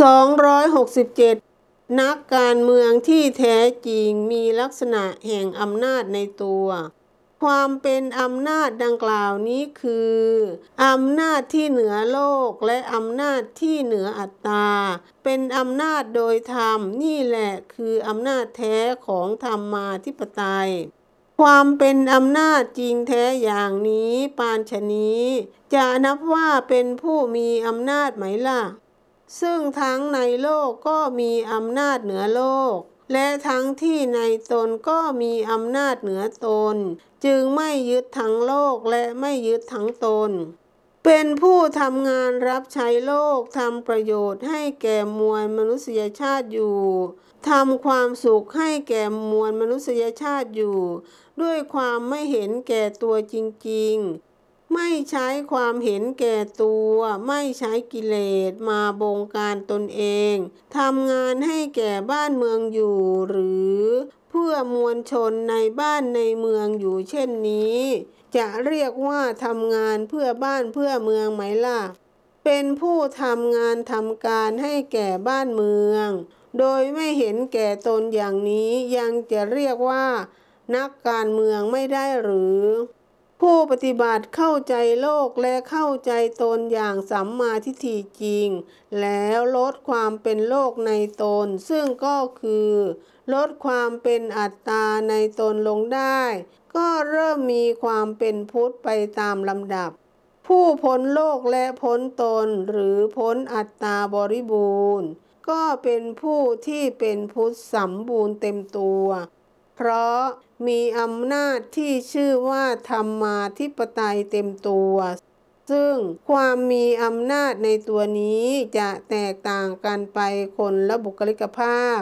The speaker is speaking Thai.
267 นักการเมืองที่แท้จริงมีลักษณะแห่งอำนาจในตัว ความเป็นอำนาจดังกล่าวนี้คืออำนาจที่เหนือโลกและอำนาจที่เหนืออัตตา เป็นอำนาจโดยธรรมนี่แหละคืออำนาจแท้ของธรรมมาธิปไตยความเป็นอำนาจจริงแท้อย่างนี้ปานชนี้ จะนับว่าเป็นผู้มีอำนาจไหมล่ะ ซึ่งทั้งในโลกก็มีอำนาจเหนือโลก และทั้งที่ในตนก็มีอำนาจเหนือตน จึงไม่ยึดทั้งโลกและไม่ยึดทั้งตน เป็นผู้ทำงานรับใช้โลกทำประโยชน์ให้แก่มวลมนุษยชาติอยู่ทำความสุขให้แก่มวลมนุษยชาติอยู่ ด้วยความไม่เห็นแก่ตัวจริง ๆ ไม่ใช้ความเห็นแก่ตัว ไม่ใช้กิเลสมาบงการตนเองทำงานให้แก่บ้านเมืองอยู่หรือ เพื่อมวลชนในบ้านในเมืองอยู่เช่นนี้ จะเรียกว่าทำงานเพื่อบ้านเพื่อเมืองไหมล่ะ เป็นผู้ทำงานทำการให้แก่บ้านเมือง โดยไม่เห็นแก่ตนอย่างนี้ยังจะเรียกว่า นักการเมืองไม่ได้หรือ ผู้ปฏิบัติเข้าใจโลกและเข้าใจตนอย่างสัมมาทิฏฐิจริง แล้วลดความเป็นโลกในตน ซึ่งก็คือ ลดความเป็นอัตตาในตนลงได้ ก็เริ่มมีความเป็นพุทธไปตามลำดับ ผู้พ้นโลกและพ้นตนหรือพ้นอัตตาบริบูรณ์ ก็เป็นผู้ที่เป็นพุทธสมบูรณ์เต็มตัว เพราะมีอำนาจที่ชื่อว่าธรรมาธิปไตยเต็มตัว ซึ่งความมีอำนาจในตัวนี้จะแตกต่างกันไปคนละบุคลิกภาพ